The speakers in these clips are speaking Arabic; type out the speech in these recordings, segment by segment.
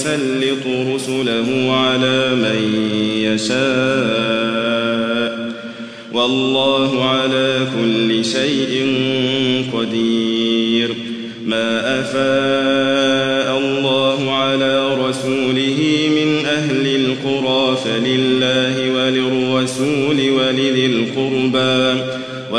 يسلط رسله على من يشاء. والله على كل شيء قدير. ما أفاء الله على رسوله من أهل القرى فلله وللرسول ولذي القربى.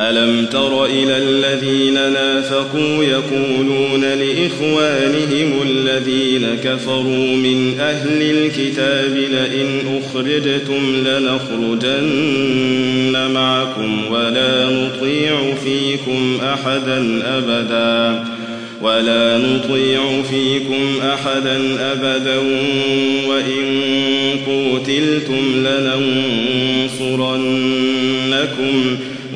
ألم تر إلى الذين نافقوا يقولون لإخوانهم الذين كفروا من أهل الكتاب لئن أخرجتم لنخرجن معكم ولا نطيع فيكم أحدا أبداً ولا نطيع فيكم أحدا أبدا وإن قوتلتم لننصرنكم